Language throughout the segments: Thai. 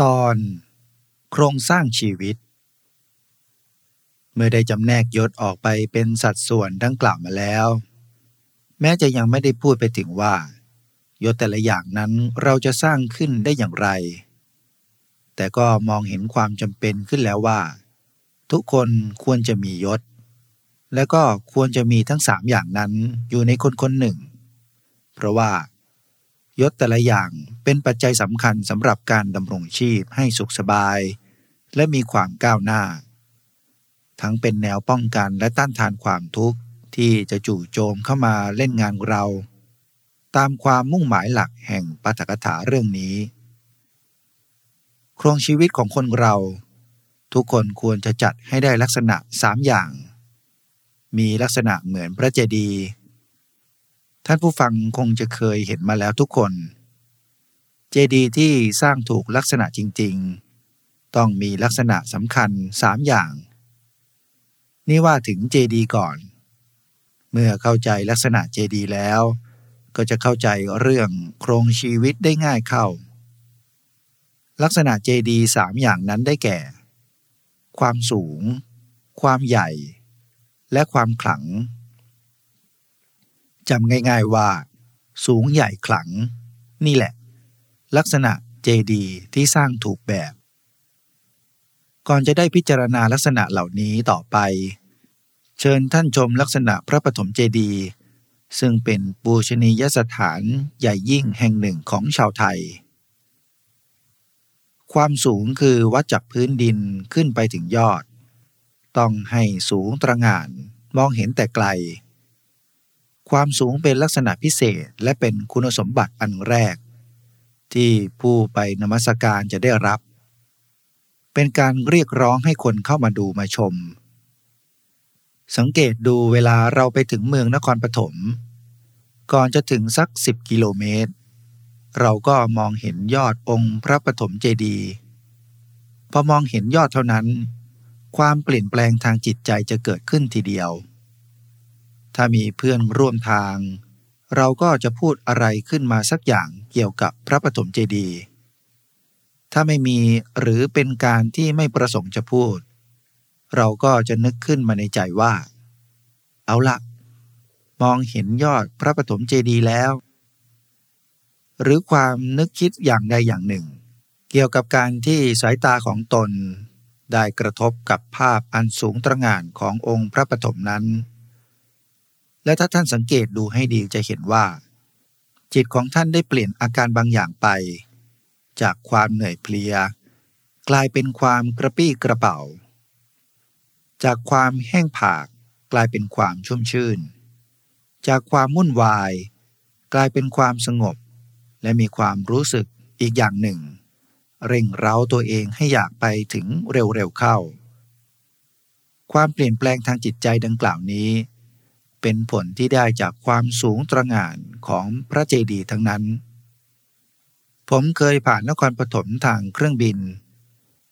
ตอนโครงสร้างชีวิต เมื่อได้จำแนกยศออกไปเป็นสัดส่วนดังกล่าวมาแล้ว แม้จะยังไม่ได้พูดไปถึงว่า ยศแต่ละอย่างนั้นเราจะสร้างขึ้นได้อย่างไร แต่ก็มองเห็นความจำเป็นขึ้นแล้วว่า ทุกคนควรจะมียศ และก็ควรจะมีทั้งสามอย่างนั้นอยู่ในคนคนหนึ่ง เพราะว่า ยศแต่ละอย่างเป็นปัจจัยสำคัญสำหรับการดำรงชีพให้สุขสบาย และมีความก้าวหน้า ทั้งเป็นแนวป้องกันและต้านทานความทุกข์ที่จะจู่โจมเข้ามาเล่นงานเรา ตามความมุ่งหมายหลักแห่งปาฐกถาเรื่องนี้ โครงชีวิตของคนเรา ทุกคนควรจะจัดให้ได้ลักษณะสามอย่าง มีลักษณะเหมือนพระเจดีย์ ท่านผู้ฟังคงจะเคยเห็นมาแล้วทุกคน เจดีย์ที่สร้างถูกลักษณะจริง ๆ ต้องมีลักษณะสำคัญสามอย่าง นี่ว่าถึงเจดีย์ก่อน เมื่อเข้าใจลักษณะเจดีย์แล้ว ก็จะเข้าใจเรื่องโครงชีวิตได้ง่ายเข้า ลักษณะเจดีย์สามอย่างนั้นได้แก่ ความสูง ความใหญ่ และความขลัง จำง่ายๆว่า สูงใหญ่ขลัง นี่แหละ ลักษณะเจดีที่สร้างถูกแบบ ก่อนจะได้พิจารณาลักษณะเหล่านี้ต่อไป เชิญท่านชมลักษณะพระปฐมเจดีย์ซึ่งเป็นปูชนียสถานใหญ่ยิ่งแห่งหนึ่งของชาวไทย ความสูงคือวัดจากพื้นดินขึ้นไปถึงยอด ต้องให้สูงตระหง่านมองเห็นแต่ไกล ความสูงเป็นลักษณะพิเศษและเป็นคุณสมบัติอันแรก ที่ผู้ไปนมัสการจะได้รับ เป็นการเรียกร้องให้คนเข้ามาดูมาชม สังเกตดูเวลาเราไปถึงเมืองนครปฐมก่อนจะถึงสักสิบกิโลเมตร เราก็มองเห็นยอดองค์พระปฐมเจดีย์พอมองเห็นยอดเท่านั้น ความเปลี่ยนแปลงทางจิตใจจะเกิดขึ้นทีเดียว ถ้ามีเพื่อนร่วมทาง เราก็จะพูดอะไรขึ้นมาสักอย่างเกี่ยวกับพระปฐมเจดีย์ถ้าไม่มีหรือเป็นการที่ไม่ประสงค์จะพูด เราก็จะนึกขึ้นมาในใจว่า เอาละมองเห็นยอดพระปฐมเจดีย์แล้ว หรือความนึกคิดอย่างใดอย่างหนึ่ง เกี่ยวกับการที่สายตาของตน ได้กระทบกับภาพอันสูงตระหง่านขององค์พระปฐมนั้น และถ้าท่านสังเกตดูให้ดีจะเห็นว่า จิตของท่านได้เปลี่ยนอาการบางอย่างไป จากความเหนื่อยเพลีย กลายเป็นความกระปี้กระเป๋า จากความแห้งผากกลายเป็นความชุ่มชื่น จากความวุ่นวาย กลายเป็นความสงบ และมีความรู้สึกอีกอย่างหนึ่ง เร่งเร้าตัวเองให้อยากไปถึงเร็วๆเข้า ความเปลี่ยนแปลงทางจิตใจดังกล่าวนี้ เป็นผลที่ได้จากความสูงตระหง่านของพระเจดีย์ทั้งนั้น ผมเคยผ่านนครปฐมทางเครื่องบิน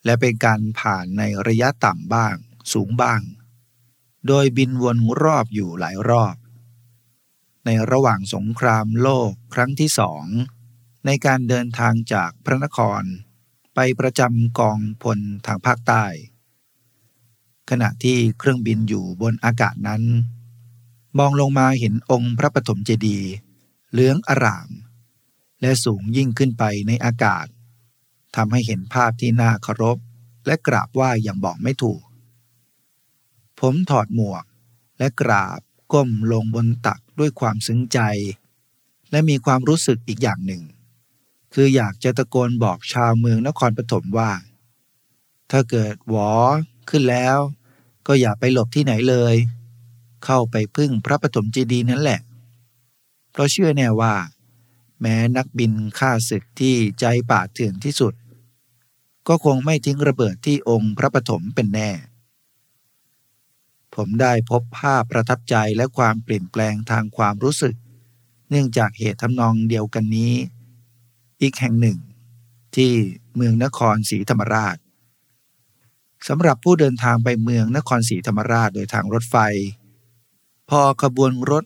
และเป็นการผ่านในระยะต่ำบ้าง สูงบ้าง โดยบินวนรอบอยู่หลายรอบ ในระหว่างสงครามโลกครั้งที่สอง ในการเดินทางจากพระนคร ไปประจำกองพลทางภาคใต้ ขณะที่เครื่องบินอยู่บนอากาศนั้น มองลงมาเห็นองค์พระปฐมเจดีย์เลืองอาราม และสูงยิ่งขึ้นไปในอากาศทำให้เห็นภาพที่น่าเคารพและกราบไหว้อย่างบอกไม่ถูก ผมถอดหมวกและกราบก้มลงบนตักด้วยความซึ้งใจ และมีความรู้สึกอีกอย่างหนึ่ง คืออยากจะตะโกนบอกชาวเมืองนครปฐมว่า ถ้าเกิดหวอขึ้นแล้ว ก็อย่าไปหลบที่ไหนเลย เข้าไปพึ่งพระปฐมเจดีย์นั่นแหละ เพราะเชื่อแน่ว่า แม้นักบินฆ่าศึกที่ใจป่าเถื่อนที่สุด ก็คงไม่ทิ้งระเบิดที่องค์พระปฐมเป็นแน่ ผมได้พบภาพประทับใจและความเปลี่ยนแปลงทางความรู้สึก เนื่องจากเหตุทำนองเดียวกันนี้ อีกแห่งหนึ่ง ที่เมืองนครศรีธรรมราชสำหรับผู้เดินทางไปเมืองนครศรีธรรมราชโดยทางรถไฟ พอขบวนรถ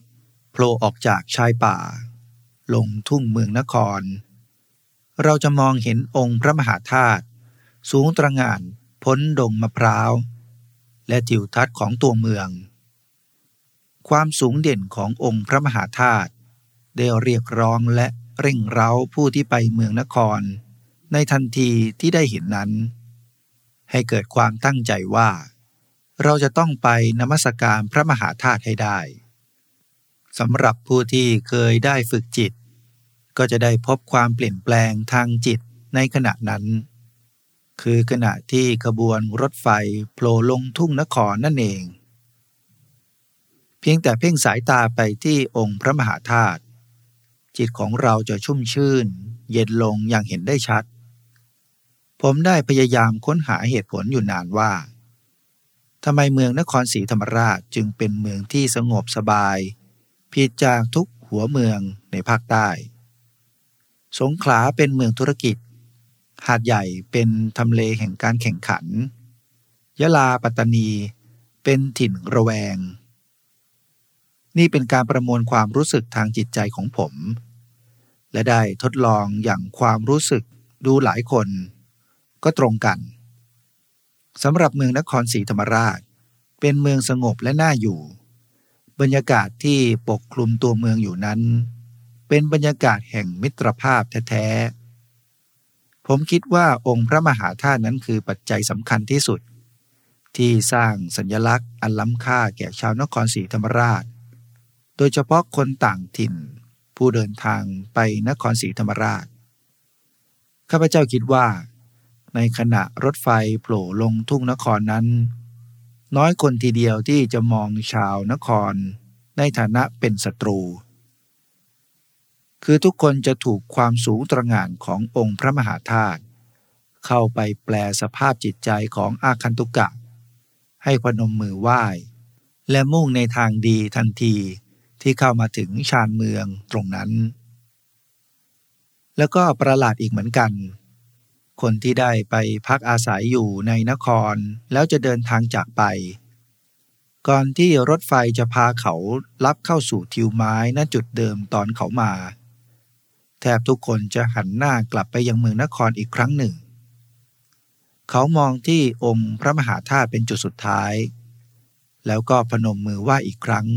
โผล่ออกจากชายป่า ลงทุ่งเมืองนคร เราจะมองเห็นองค์พระมหาธาตุสูงตระงานพ้นดงมะพร้าว และทิวทัศน์ของตัวเมือง ความสูงเด่นขององค์พระมหาธาตุได้เรียกร้องและเร่งเร้าผู้ที่ไปเมืองนคร ในทันทีที่ได้เห็นนั้น ให้เกิดความตั้งใจว่า เราจะต้องไปนมัสการพระมหาธาตุให้ได้สำหรับผู้ที่เคยได้ฝึกจิต ก็จะได้พบความเปลี่ยนแปลงทางจิตในขณะนั้น คือขณะที่ขบวนรถไฟโผล่ลงทุ่งนครนั่นเอง เพียงแต่เพ่งสายตาไปที่องค์พระมหาธาตุจิตของเราจะชุ่มชื่น เย็นลงอย่างเห็นได้ชัด ผมได้พยายามค้นหาเหตุผลอยู่นานว่า ทำไมเมืองนครศรีธรรมราชจึงเป็นเมืองที่สงบสบาย ผิดจากทุกหัวเมืองในภาคใต้ สงขลาเป็นเมืองธุรกิจ หาดใหญ่เป็นทำเลแห่งการแข่งขัน ยะลาปัตตานีเป็นถิ่นระแวง นี่เป็นการประมวลความรู้สึกทางจิตใจของผม และได้ทดลองอย่างความรู้สึกดูหลายคน ก็ตรงกัน สำหรับเมืองนครศรีธรรมราช เป็นเมืองสงบและน่าอยู่ บรรยากาศที่ปกคลุมตัวเมืองอยู่นั้น เป็นบรรยากาศแห่งมิตรภาพแท้ๆ ผมคิดว่าองค์พระมหาธาตุนั้นคือปัจจัยสำคัญที่สุด ที่สร้างสัญลักษณ์อันล้ำค่าแก่ชาวนครศรีธรรมราช โดยเฉพาะคนต่างถิ่น ผู้เดินทางไปนครศรีธรรมราชข้าพเจ้าคิดว่า ในขณะรถไฟโผล่ลงทุ่งนครนั้น น้อยคนทีเดียวที่จะมองชาวนคร ในฐานะเป็นศัตรู คือทุกคนจะถูกความสูงตระหง่านขององค์พระมหาธาตุเข้าไปแปลสภาพจิตใจของอาคันตุกะ ให้พนมมือไหว้ และมุ่งในทางดีทันทีที่เข้ามาถึงชานเมืองตรงนั้น แล้วก็ประหลาดอีกเหมือนกัน คนที่ได้ไปพักอาศัยอยู่ในนครแล้วจะเดินทางจากไป ก่อนที่รถไฟจะพาเขาลับเข้าสู่ทิวไม้ณจุดเดิมตอนเขามา แทบทุกคนจะหันหน้ากลับไปยังเมืองนครอีกครั้งหนึ่ง เขามองที่องค์พระมหาธาตุเป็นจุดสุดท้าย แล้วก็พนมมือไหว้อีกครั้ง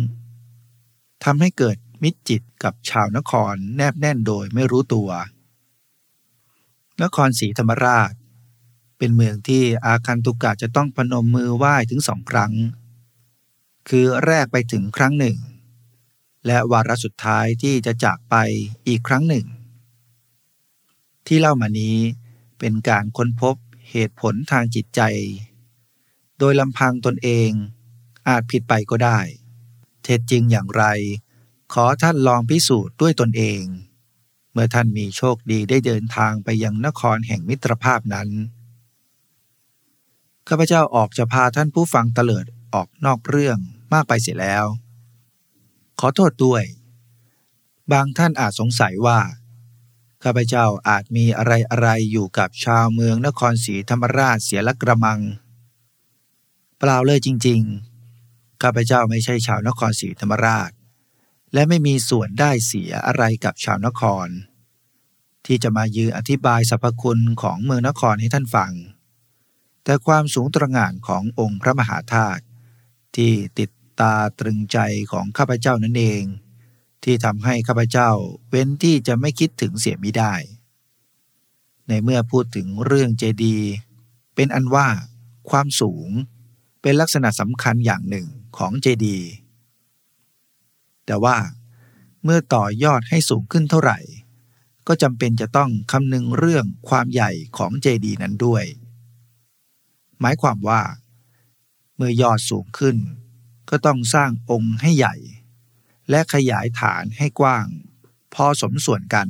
ทำให้เกิดมิตรจิตกับชาวนครแนบแน่นโดยไม่รู้ตัว นครศรีธรรมราช เป็นเมืองที่อาคันตุกะจะต้องพนมมือไหว้ถึงสองครั้ง คือแรกไปถึงครั้งหนึ่ง และวาระสุดท้ายที่จะจากไปอีกครั้งหนึ่ง ที่เล่ามานี้เป็นการค้นพบเหตุผลทางจิตใจ โดยลำพังตนเองอาจผิดไปก็ได้ เท็จจริงอย่างไร ขอท่านลองพิสูจน์ด้วยตนเอง เมื่อท่านมีโชคดีได้เดินทางไปยังนครแห่งมิตรภาพนั้น ข้าพเจ้าออกจะพาท่านผู้ฟังเตลิดออกนอกเรื่องมากไปเสียแล้ว ขอโทษด้วย บางท่านอาจสงสัยว่า ข้าพเจ้าอาจมีอะไรอะไรอยู่กับชาวเมืองนครศรีธรรมราชเสียละกระมัง เปล่าเลยจริง ๆ ข้าพเจ้าไม่ใช่ชาวนครศรีธรรมราช และไม่มีส่วนได้เสียอะไรกับชาวนคร ที่จะมายืนอธิบายสรรพคุณของเมืองนครให้ท่านฟัง แต่ความสูงตระหง่านขององค์พระมหาธาตุที่ติดตาตรึงใจของข้าพเจ้านั่นเอง ที่ทำให้ข้าพเจ้าเว้นที่จะไม่คิดถึงเสียมิได้ ในเมื่อพูดถึงเรื่องเจดีเป็นอันว่าความสูงเป็นลักษณะสำคัญอย่างหนึ่งของเจดี แต่ว่าเมื่อต่อยอดให้สูงขึ้นเท่าไหร่ ก็จำเป็นจะต้องคำนึงเรื่องความใหญ่ของเจดีย์นั้นด้วย หมายความว่า เมื่อยอดสูงขึ้น ก็ต้องสร้างองค์ให้ใหญ่ และขยายฐานให้กว้าง พอสมส่วนกัน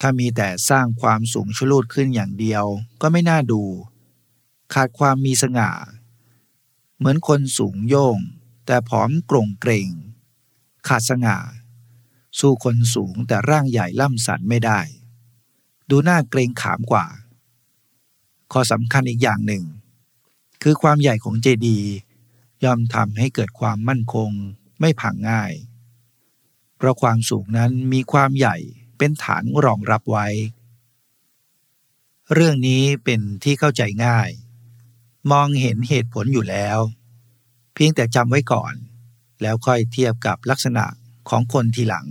ถ้ามีแต่สร้างความสูงชลูดขึ้นอย่างเดียวก็ไม่น่าดู ขาดความมีสง่า เหมือนคนสูงโย่ง แต่ผอมกรงเกรง ขาดสง่า สู้คนสูงแต่ร่างใหญ่ล่ำสันไม่ได้ ดูหน้าเกรงขามกว่า ข้อสำคัญอีกอย่างหนึ่ง คือความใหญ่ของเจดีย่อมทำให้เกิดความมั่นคงไม่ผังง่าย เพราะความสูงนั้นมีความใหญ่เป็นฐานรองรับไว้ เรื่องนี้เป็นที่เข้าใจง่าย มองเห็นเหตุผลอยู่แล้ว เพียงแต่จำไว้ก่อน แล้วค่อยเทียบกับลักษณะของคนทีหลัง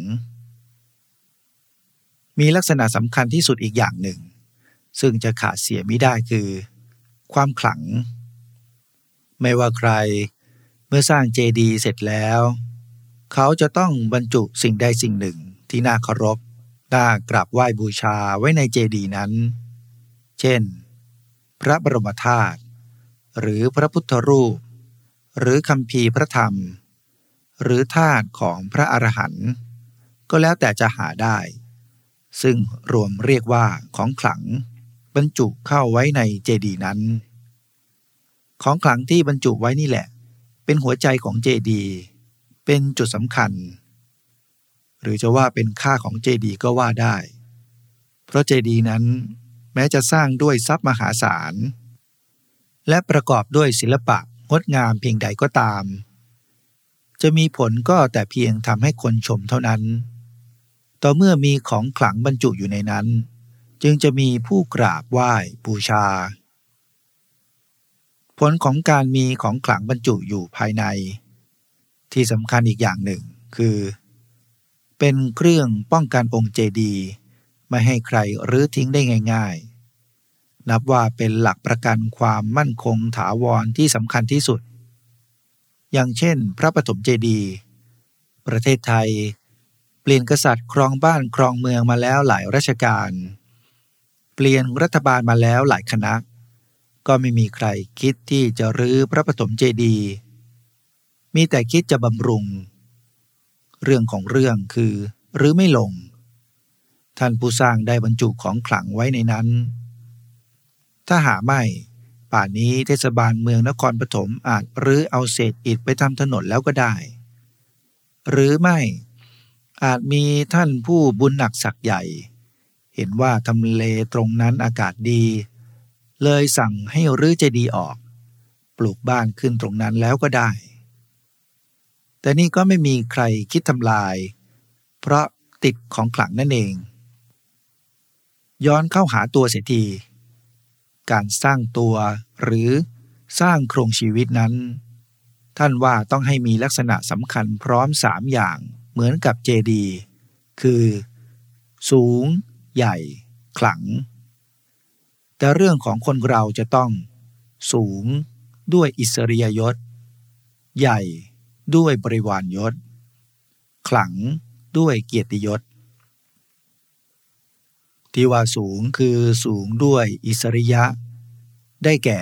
มีลักษณะสำคัญที่สุดอีกอย่างหนึ่ง ซึ่งจะขาดเสียไม่ได้คือ ความขลัง ไม่ว่าใครเมื่อสร้างเจดีย์เสร็จแล้ว เขาจะต้องบรรจุสิ่งใดสิ่งหนึ่งที่น่าเคารพน่ากราบไหว้บูชาไว้ในเจดีย์นั้น เช่น พระบรมธาตุหรือพระพุทธรูป หรือคำพีพระธรรม หรือธาตุของพระอรหันต์ก็แล้วแต่จะหาได้ ซึ่งรวมเรียกว่าของขลังบรรจุเข้าไว้ในเจดีย์นั้น ของขลังที่บรรจุไว้นี่แหละ เป็นหัวใจของเจดีย์เป็นจุดสำคัญ หรือจะว่าเป็นค่าของเจดีย์ก็ว่าได้ เพราะเจดีย์นั้นแม้จะสร้างด้วยทรัพย์มหาศาล และประกอบด้วยศิลปะ ดงามเพียงใดก็ตาม จะมีผลก็แต่เพียงทำให้คนชมเท่านั้น ต่อเมื่อมีของขลังบรรจุอยู่ในนั้น จึงจะมีผู้กราบไหว้บูชา ผลของการมีของขลังบรรจุอยู่ภายใน ที่สำคัญอีกอย่างหนึ่งคือ เป็นเครื่องป้องกันองค์เจดีย์ไม่ให้ใครรื้อทิ้งได้ง่าย ๆ นับว่าเป็นหลักประกันความมั่นคงถาวรที่สำคัญที่สุด อย่างเช่น พระปฐมเจดีย์ประเทศไทย เปลี่ยนกษัตริย์ครองบ้านครองเมืองมาแล้วหลายรัชกาลเปลี่ยนรัฐบาลมาแล้วหลายคณะ ก็ไม่มีใครคิดที่จะรื้อพระปฐมเจดีย์มีแต่คิดจะบำรุง เรื่องของเรื่องคือรื้อไม่ลง ท่านผู้สร้างได้บรรจุของขลังไว้ในนั้น ถ้าหาไม่ ป่านนี้เทศบาลเมืองนครปฐมอาจรื้อเอาเศษอิฐไปทำถนนแล้วก็ได้ หรือไม่ อาจมีท่านผู้บุญหนักศักย์ใหญ่ เห็นว่าทำเลตรงนั้นอากาศดี เลยสั่งให้รื้อเจดีออก ปลูกบ้านขึ้นตรงนั้นแล้วก็ได้ แต่นี่ก็ไม่มีใครคิดทำลาย เพราะติดของขลังนั่นเอง ย้อนเข้าหาตัวเสียที การสร้างตัว หรือสร้างโครงชีวิตนั้น ท่านว่าต้องให้มีลักษณะสำคัญพร้อมสามอย่างเหมือนกับเจดีย์คือ สูง ใหญ่ ขลัง แต่เรื่องของคนเราจะต้อง สูงด้วยอิสริยยศ ใหญ่ด้วยบริวารยศ ขลังด้วยเกียรติยศ ที่ว่าสูงคือสูงด้วยอิสริยะ ได้แก่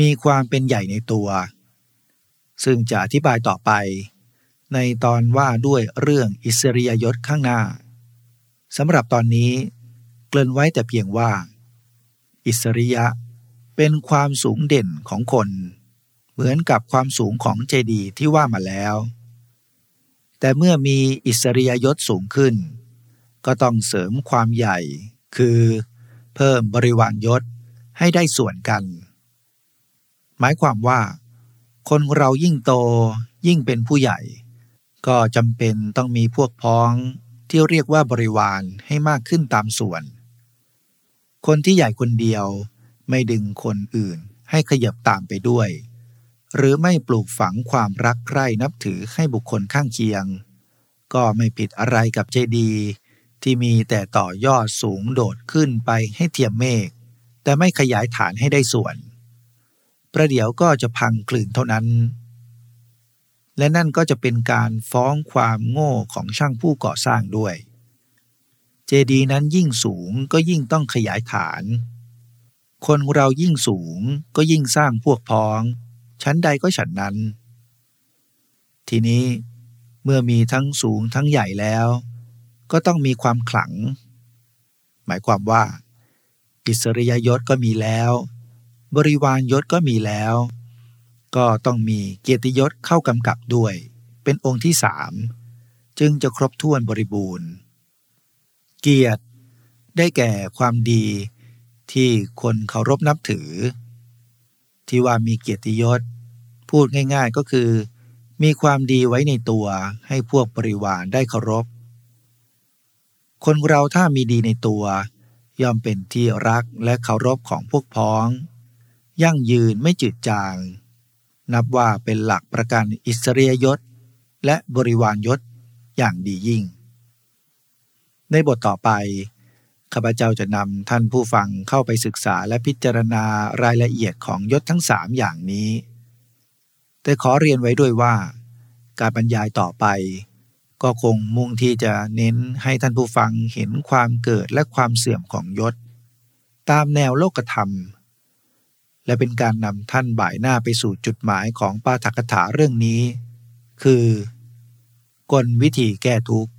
มีความเป็นใหญ่ในตัว ซึ่งจะอธิบายต่อไป ในตอนว่าด้วยเรื่องอิสริยยศข้างหน้าสำหรับตอนนี้ เกริ่นไว้แต่เพียงว่า อิสริยะเป็นความสูงเด่นของคน เหมือนกับความสูงของเจดีย์ที่ว่ามาแล้ว แต่เมื่อมีอิสริยยศสูงขึ้น ก็ต้องเสริมความใหญ่ คือเพิ่มบริวารยศให้ได้ส่วนกัน หมายความว่า คนเรายิ่งโตยิ่งเป็นผู้ใหญ่ ก็จำเป็นต้องมีพวกพ้องที่เรียกว่าบริวารให้มากขึ้นตามส่วน คนที่ใหญ่คนเดียวไม่ดึงคนอื่นให้ขยับตามไปด้วย หรือไม่ปลูกฝังความรักใคร่นับถือให้บุคคลข้างเคียง ก็ไม่ผิดอะไรกับเจดีย์ ที่มีแต่ต่อยอดสูงโดดขึ้นไปให้เทียมเมฆแต่ไม่ขยายฐานให้ได้ส่วน ประเดี๋ยวก็จะพังกลืนเท่านั้น และนั่นก็จะเป็นการฟ้องความโง่ของช่างผู้ก่อสร้างด้วย เจดีย์นั้นยิ่งสูงก็ยิ่งต้องขยายฐาน คนเรายิ่งสูงก็ยิ่งสร้างพวกพ้อง ชั้นใดก็ฉันนั้น ทีนี้เมื่อมีทั้งสูงทั้งใหญ่แล้ว ก็ต้องมีความขลัง หมายความว่า อิสริยยศก็มีแล้ว บริวารยศก็มีแล้ว ก็ต้องมีเกียรติยศเข้ากำกับด้วย เป็นองค์ที่สามจึงจะครบถ้วนบริบูรณ์ เกียรติได้แก่ความดีที่คนเคารพนับถือ ที่ว่ามีเกียรติยศ พูดง่ายๆก็คือ มีความดีไว้ในตัวให้พวกบริวารได้เคารพ คนเราถ้ามีดีในตัว ย่อมเป็นที่รักและเคารพของพวกพ้อง ยั่งยืนไม่จืดจาง นับว่าเป็นหลักประกันอิสริยยศ และบริวารยศอย่างดียิ่ง ในบทต่อไปข้าพเจ้าจะนำท่านผู้ฟังเข้าไปศึกษาและพิจารณารายละเอียดของยศทั้งสามอย่างนี้ แต่ขอเรียนไว้ด้วยว่า การบรรยายต่อไป ก็คงมุ่งที่จะเน้นให้ท่านผู้ฟังเห็นความเกิดและความเสื่อมของยศ ตามแนวโลกธรรม และเป็นการนำท่านบ่ายหน้าไปสู่จุดหมายของปาฐกถาเรื่องนี้ คือ กลวิธีแก้ทุกข์